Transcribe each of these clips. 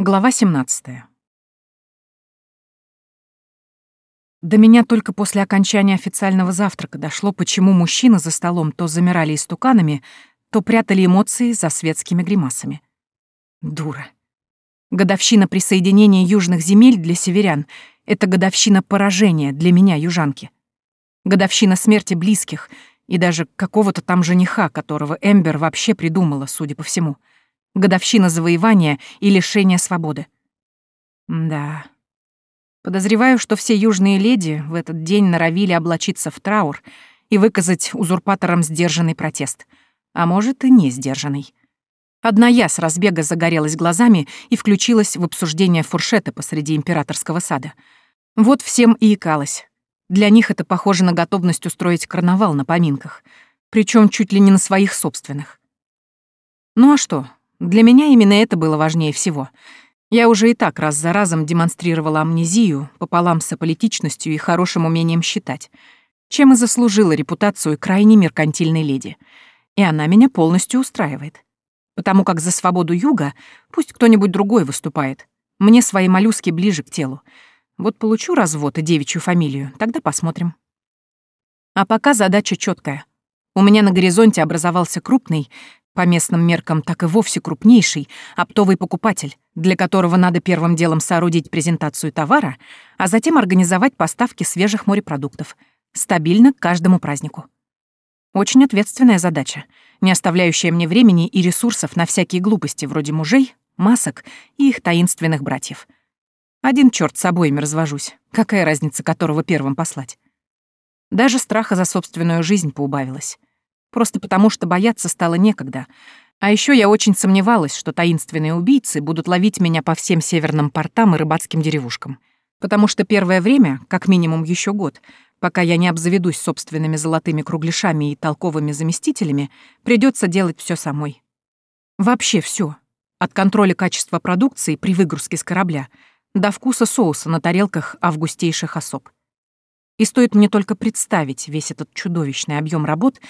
Глава 17. До меня только после окончания официального завтрака дошло, почему мужчины за столом то замирали истуканами, то прятали эмоции за светскими гримасами. Дура. Годовщина присоединения южных земель для северян — это годовщина поражения для меня, южанки. Годовщина смерти близких и даже какого-то там жениха, которого Эмбер вообще придумала, судя по всему — Годовщина завоевания и лишения свободы. Да. Подозреваю, что все южные леди в этот день норовили облачиться в траур и выказать узурпаторам сдержанный протест. А может, и не сдержанный. Одна я с разбега загорелась глазами и включилась в обсуждение фуршета посреди императорского сада. Вот всем и икалось. Для них это похоже на готовность устроить карнавал на поминках, причем чуть ли не на своих собственных. Ну а что, для меня именно это было важнее всего. Я уже и так раз за разом демонстрировала амнезию пополам с аполитичностью и хорошим умением считать, чем и заслужила репутацию крайне меркантильной леди. И она меня полностью устраивает. Потому как за свободу юга пусть кто-нибудь другой выступает. Мне свои моллюски ближе к телу. Вот получу развод и девичью фамилию, тогда посмотрим. А пока задача четкая. У меня на горизонте образовался крупный, по местным меркам так и вовсе крупнейший, оптовый покупатель, для которого надо первым делом соорудить презентацию товара, а затем организовать поставки свежих морепродуктов, стабильно к каждому празднику. Очень ответственная задача, не оставляющая мне времени и ресурсов на всякие глупости вроде мужей, масок и их таинственных братьев. Один черт с обоими развожусь, какая разница, которого первым послать. Даже страха за собственную жизнь поубавилось. Просто потому, что бояться стало некогда. А еще я очень сомневалась, что таинственные убийцы будут ловить меня по всем северным портам и рыбацким деревушкам. Потому что первое время, как минимум еще год, пока я не обзаведусь собственными золотыми кругляшами и толковыми заместителями, придется делать все самой. Вообще все. От контроля качества продукции при выгрузке с корабля до вкуса соуса на тарелках августейших особ. И стоит мне только представить весь этот чудовищный объем работ,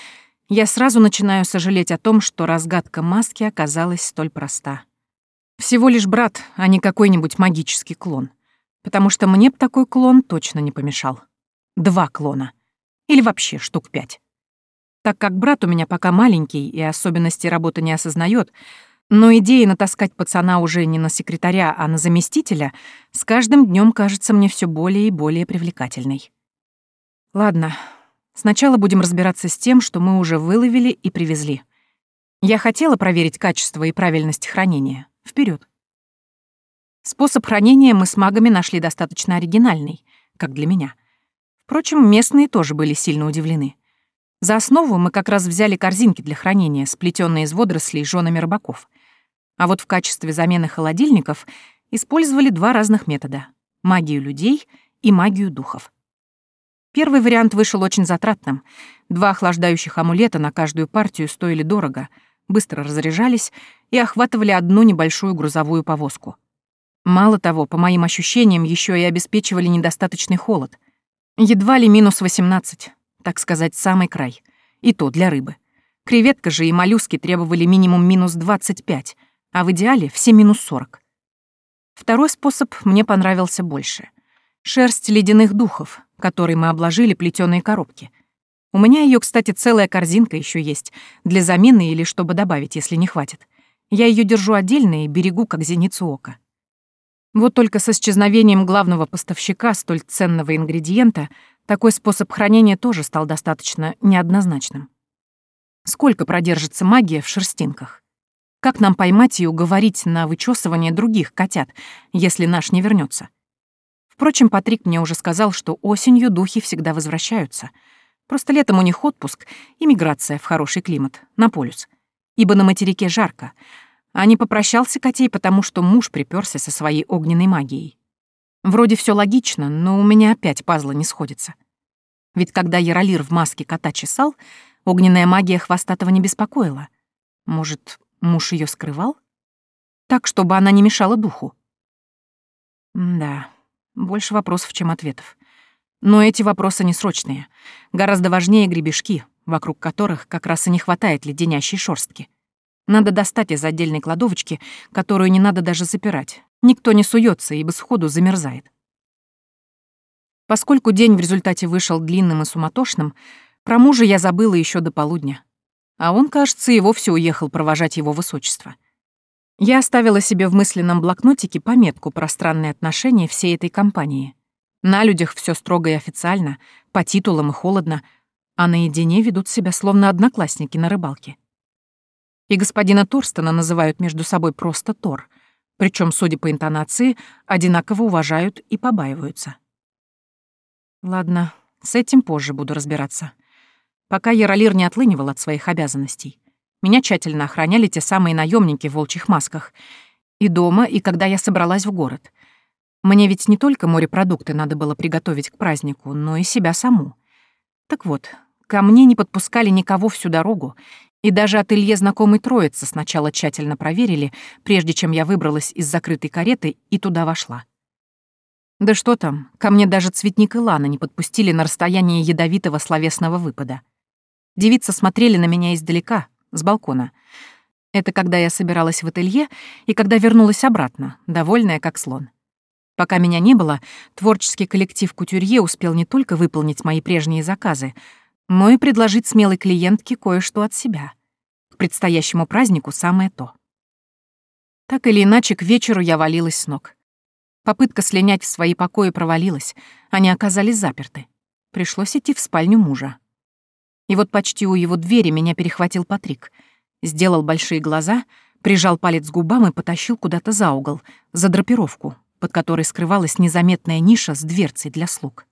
я сразу начинаю сожалеть о том, что разгадка маски оказалась столь проста. Всего лишь брат, а не какой-нибудь магический клон. Потому что мне б такой клон точно не помешал. Два клона. Или вообще штук пять. Так как брат у меня пока маленький и особенности работы не осознает, но идея натаскать пацана уже не на секретаря, а на заместителя с каждым днем кажется мне все более и более привлекательной. Ладно, Сначала будем разбираться с тем, что мы уже выловили и привезли. Я хотела проверить качество и правильность хранения. Вперед. Способ хранения мы с магами нашли достаточно оригинальный, как для меня. Впрочем, местные тоже были сильно удивлены. За основу мы как раз взяли корзинки для хранения, сплетенные из водорослей женами рыбаков. А вот в качестве замены холодильников использовали два разных метода — магию людей и магию духов. Первый вариант вышел очень затратным. Два охлаждающих амулета на каждую партию стоили дорого, быстро разряжались и охватывали одну небольшую грузовую повозку. Мало того, по моим ощущениям, еще и обеспечивали недостаточный холод. Едва ли минус 18, так сказать, самый край. И то для рыбы. Креветка же и моллюски требовали минимум минус 25, а в идеале все минус 40. Второй способ мне понравился больше. Шерсть ледяных духов, которой мы обложили плетеные коробки. У меня ее, кстати, целая корзинка еще есть, для замены или чтобы добавить, если не хватит. Я ее держу отдельно и берегу, как зеницу ока. Вот только с исчезновением главного поставщика столь ценного ингредиента такой способ хранения тоже стал достаточно неоднозначным. Сколько продержится магия в шерстинках? Как нам поймать и уговорить на вычесывание других котят, если наш не вернется? Впрочем, Патрик мне уже сказал, что осенью духи всегда возвращаются. Просто летом у них отпуск и миграция в хороший климат, на полюс. Ибо на материке жарко. А не попрощался котей, потому что муж приперся со своей огненной магией. Вроде все логично, но у меня опять пазлы не сходятся. Ведь когда Яролир в маске кота чесал, огненная магия хвостатого не беспокоила. Может, муж ее скрывал? Так, чтобы она не мешала духу. М да. Больше вопросов, чем ответов. Но эти вопросы не срочные. Гораздо важнее гребешки, вокруг которых как раз и не хватает леденящей шорстки. Надо достать из отдельной кладовочки, которую не надо даже запирать, Никто не суется, ибо сходу замерзает. Поскольку день в результате вышел длинным и суматошным, про мужа я забыла еще до полудня. А он, кажется, и вовсе уехал провожать его высочество. Я оставила себе в мысленном блокнотике пометку про странные отношения всей этой компании. На людях все строго и официально, по титулам и холодно, а наедине ведут себя словно одноклассники на рыбалке. И господина Торстона называют между собой просто Тор, причем, судя по интонации, одинаково уважают и побаиваются. Ладно, с этим позже буду разбираться. Пока Яролир не отлынивал от своих обязанностей. Меня тщательно охраняли те самые наемники в волчьих масках. И дома, и когда я собралась в город. Мне ведь не только морепродукты надо было приготовить к празднику, но и себя саму. Так вот, ко мне не подпускали никого всю дорогу, и даже ателье знакомой троицы сначала тщательно проверили, прежде чем я выбралась из закрытой кареты и туда вошла. Да что там, ко мне даже цветник и Лана не подпустили на расстояние ядовитого словесного выпада. Девицы смотрели на меня издалека, с балкона. Это когда я собиралась в ателье и когда вернулась обратно, довольная как слон. Пока меня не было, творческий коллектив Кутюрье успел не только выполнить мои прежние заказы, но и предложить смелой клиентке кое-что от себя. К предстоящему празднику самое то. Так или иначе, к вечеру я валилась с ног. Попытка слинять в свои покои провалилась, они оказались заперты. Пришлось идти в спальню мужа. И вот почти у его двери меня перехватил Патрик. Сделал большие глаза, прижал палец к губам и потащил куда-то за угол, за драпировку, под которой скрывалась незаметная ниша с дверцей для слуг.